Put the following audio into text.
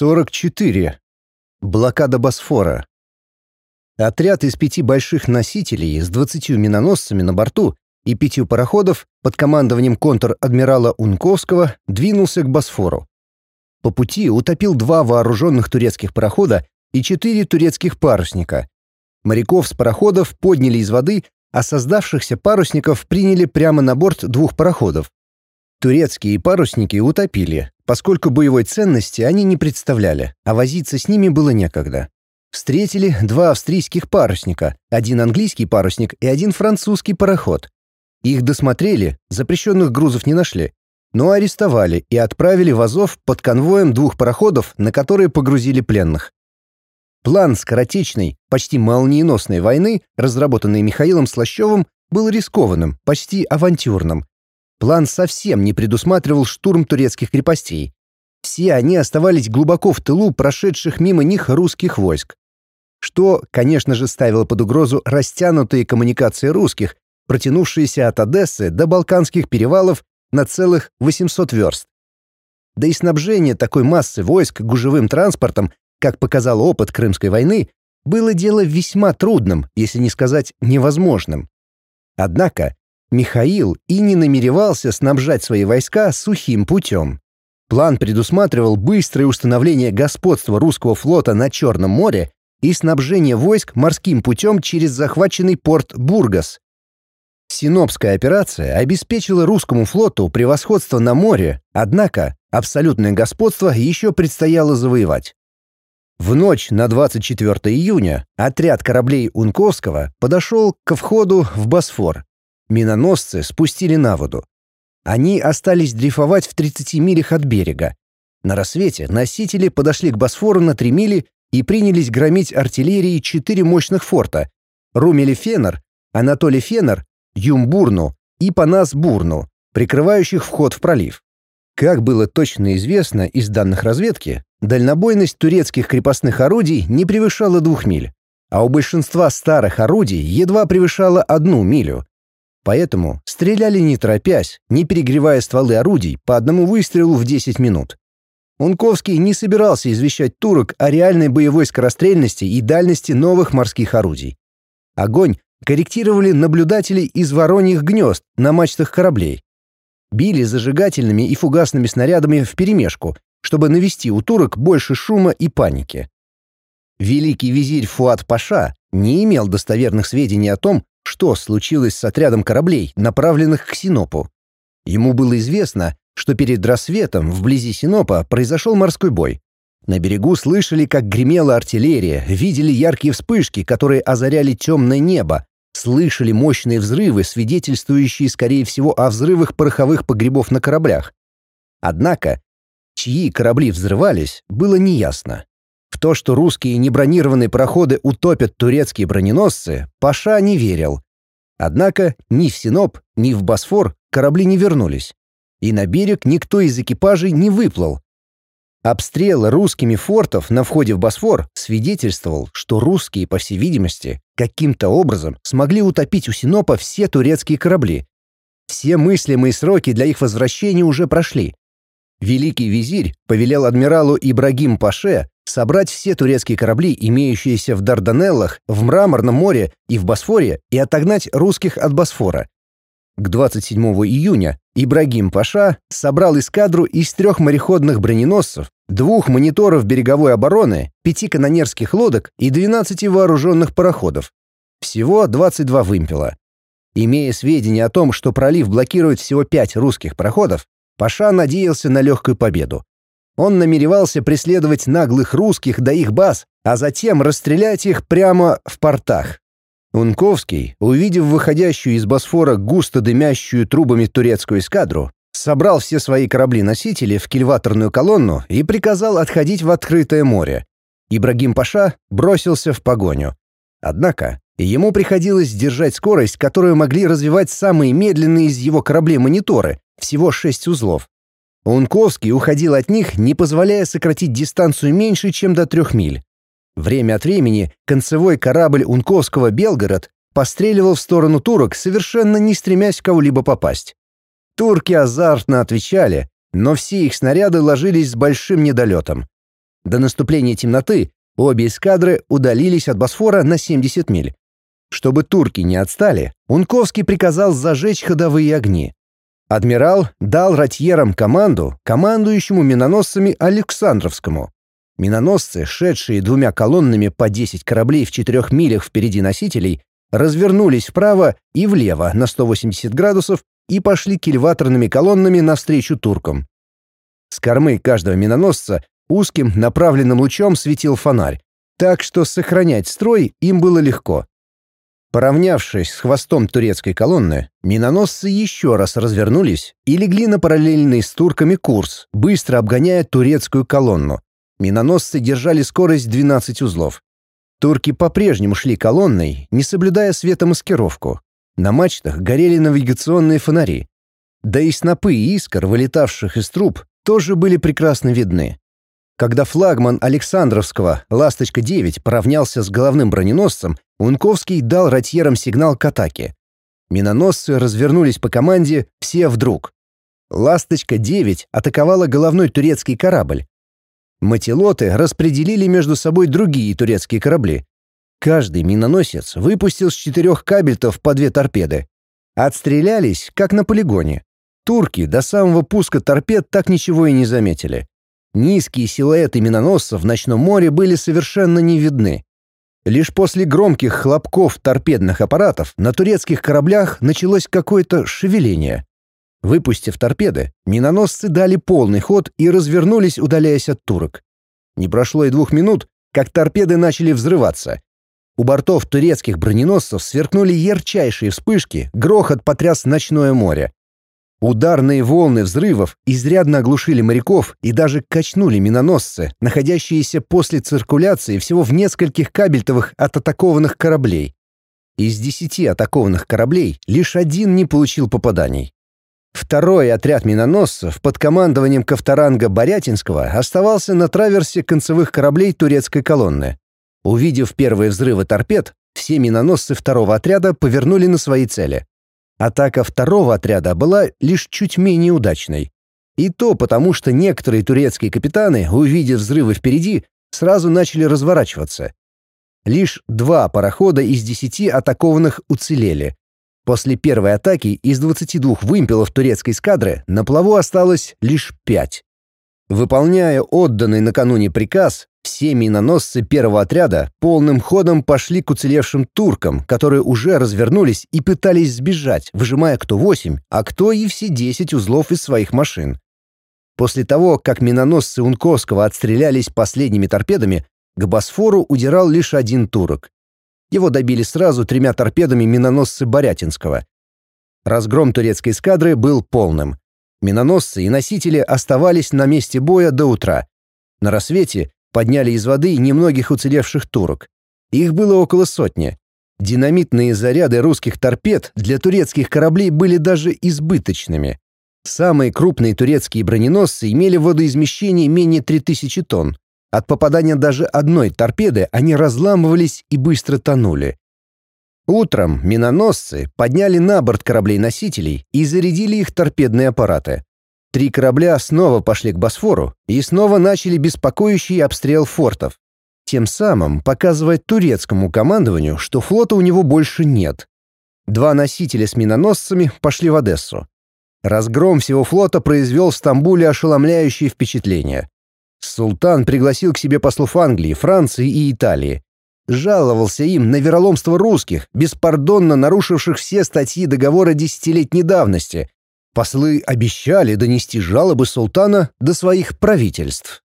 44. Блокада Босфора. Отряд из пяти больших носителей с 20 миноносцами на борту и пятью пароходов под командованием контр-адмирала Унковского двинулся к Босфору. По пути утопил два вооруженных турецких парохода и четыре турецких парусника. Моряков с пароходов подняли из воды, а создавшихся парусников приняли прямо на борт двух пароходов. Турецкие парусники утопили, поскольку боевой ценности они не представляли, а возиться с ними было некогда. Встретили два австрийских парусника, один английский парусник и один французский пароход. Их досмотрели, запрещенных грузов не нашли, но арестовали и отправили в Азов под конвоем двух пароходов, на которые погрузили пленных. План скоротечной, почти молниеносной войны, разработанный Михаилом Слащевым, был рискованным, почти авантюрным, План совсем не предусматривал штурм турецких крепостей. Все они оставались глубоко в тылу прошедших мимо них русских войск. Что, конечно же, ставило под угрозу растянутые коммуникации русских, протянувшиеся от Одессы до Балканских перевалов на целых 800 верст. Да и снабжение такой массы войск гужевым транспортом, как показал опыт Крымской войны, было дело весьма трудным, если не сказать невозможным. Однако Михаил и не намеревался снабжать свои войска сухим путем. План предусматривал быстрое установление господства русского флота на Черном море и снабжение войск морским путем через захваченный порт Бургас. Синопская операция обеспечила русскому флоту превосходство на море, однако абсолютное господство еще предстояло завоевать. В ночь на 24 июня отряд кораблей Унковского подошел к входу в Босфор Миноносцы спустили на воду. Они остались дрейфовать в 30 милях от берега. На рассвете носители подошли к Босфору на 3 мили и принялись громить артиллерией четыре мощных форта — Румели-Фенер, Анатолий-Фенер, Юмбурну и Панас-Бурну, прикрывающих вход в пролив. Как было точно известно из данных разведки, дальнобойность турецких крепостных орудий не превышала двух миль, а у большинства старых орудий едва превышала одну милю. Поэтому стреляли не торопясь, не перегревая стволы орудий по одному выстрелу в 10 минут. Унковский не собирался извещать турок о реальной боевой скорострельности и дальности новых морских орудий. Огонь корректировали наблюдатели из вороньих гнезд на мачтах кораблей. Били зажигательными и фугасными снарядами вперемешку, чтобы навести у турок больше шума и паники. Великий визирь Фуат Паша не имел достоверных сведений о том, что случилось с отрядом кораблей, направленных к Синопу. Ему было известно, что перед рассветом вблизи Синопа произошел морской бой. На берегу слышали, как гремела артиллерия, видели яркие вспышки, которые озаряли темное небо, слышали мощные взрывы, свидетельствующие, скорее всего, о взрывах пороховых погребов на кораблях. Однако, чьи корабли взрывались, было неясно. То, что русские небронированные проходы утопят турецкие броненосцы, Паша не верил. Однако ни в Синоп, ни в Босфор корабли не вернулись. И на берег никто из экипажей не выплыл. Обстрел русскими фортов на входе в Босфор свидетельствовал, что русские, по всей видимости, каким-то образом смогли утопить у Синопа все турецкие корабли. Все мыслимые сроки для их возвращения уже прошли. Великий визирь повелел адмиралу Ибрагим Паше собрать все турецкие корабли, имеющиеся в Дарданеллах, в Мраморном море и в Босфоре, и отогнать русских от Босфора. К 27 июня Ибрагим Паша собрал эскадру из трех мореходных броненосцев, двух мониторов береговой обороны, пяти канонерских лодок и 12 вооруженных пароходов. Всего 22 вымпела. Имея сведения о том, что пролив блокирует всего пять русских пароходов, Паша надеялся на легкую победу. Он намеревался преследовать наглых русских до их баз, а затем расстрелять их прямо в портах. Унковский, увидев выходящую из Босфора густо дымящую трубами турецкую эскадру, собрал все свои корабли-носители в кильваторную колонну и приказал отходить в открытое море. Ибрагим Паша бросился в погоню. Однако ему приходилось держать скорость, которую могли развивать самые медленные из его кораблей мониторы, всего шесть узлов. Унковский уходил от них, не позволяя сократить дистанцию меньше, чем до трех миль. Время от времени концевой корабль Унковского «Белгород» постреливал в сторону турок, совершенно не стремясь кого-либо попасть. Турки азартно отвечали, но все их снаряды ложились с большим недолетом. До наступления темноты обе эскадры удалились от Босфора на 70 миль. Чтобы турки не отстали, Унковский приказал зажечь ходовые огни. Адмирал дал ратьерам команду, командующему миноносцами Александровскому. Миноносцы, шедшие двумя колоннами по 10 кораблей в четырех милях впереди носителей, развернулись вправо и влево на 180 градусов и пошли кильваторными колоннами навстречу туркам. С кормы каждого миноносца узким направленным лучом светил фонарь, так что сохранять строй им было легко. Поравнявшись с хвостом турецкой колонны, миноносцы еще раз развернулись и легли на параллельный с турками курс, быстро обгоняя турецкую колонну. Миноносцы держали скорость 12 узлов. Турки по-прежнему шли колонной, не соблюдая светомаскировку. На мачтах горели навигационные фонари. Да и снопы искр, вылетавших из труб, тоже были прекрасно видны. Когда флагман Александровского «Ласточка-9» поравнялся с головным броненосцем, Унковский дал ратьерам сигнал к атаке. Миноносцы развернулись по команде «Все вдруг». «Ласточка-9» атаковала головной турецкий корабль. Матилоты распределили между собой другие турецкие корабли. Каждый миноносец выпустил с четырех кабельтов по две торпеды. Отстрелялись, как на полигоне. Турки до самого пуска торпед так ничего и не заметили. Низкие силуэты миноносцев в ночном море были совершенно не видны. Лишь после громких хлопков торпедных аппаратов на турецких кораблях началось какое-то шевеление. Выпустив торпеды, миноносцы дали полный ход и развернулись, удаляясь от турок. Не прошло и двух минут, как торпеды начали взрываться. У бортов турецких броненосцев сверкнули ярчайшие вспышки, грохот потряс ночное море. Ударные волны взрывов изрядно оглушили моряков и даже качнули миноносцы, находящиеся после циркуляции всего в нескольких кабельтовых от атакованных кораблей. Из десяти атакованных кораблей лишь один не получил попаданий. Второй отряд миноносцев под командованием Ковторанга Борятинского оставался на траверсе концевых кораблей турецкой колонны. Увидев первые взрывы торпед, все миноносцы второго отряда повернули на свои цели. Атака второго отряда была лишь чуть менее удачной. И то потому, что некоторые турецкие капитаны, увидев взрывы впереди, сразу начали разворачиваться. Лишь два парохода из десяти атакованных уцелели. После первой атаки из 22 вымпелов турецкой эскадры на плаву осталось лишь пять. Выполняя отданный накануне приказ, все миноносцы первого отряда полным ходом пошли к уцелевшим туркам, которые уже развернулись и пытались сбежать, выжимая кто восемь, а кто и все десять узлов из своих машин. После того, как миноносцы Унковского отстрелялись последними торпедами, к Босфору удирал лишь один турок. Его добили сразу тремя торпедами миноносцы Борятинского. Разгром турецкой эскадры был полным. Миноносцы и носители оставались на месте боя до утра. На рассвете подняли из воды немногих уцелевших турок. Их было около сотни. Динамитные заряды русских торпед для турецких кораблей были даже избыточными. Самые крупные турецкие броненосцы имели водоизмещение менее 3000 тонн. От попадания даже одной торпеды они разламывались и быстро тонули. Утром миноносцы подняли на борт кораблей-носителей и зарядили их торпедные аппараты. Три корабля снова пошли к Босфору и снова начали беспокоящий обстрел фортов, тем самым показывая турецкому командованию, что флота у него больше нет. Два носителя с миноносцами пошли в Одессу. Разгром всего флота произвел в Стамбуле ошеломляющее впечатление. Султан пригласил к себе послов Англии, Франции и Италии. Жаловался им на вероломство русских, беспардонно нарушивших все статьи договора десятилетней давности, Послы обещали донести жалобы султана до своих правительств.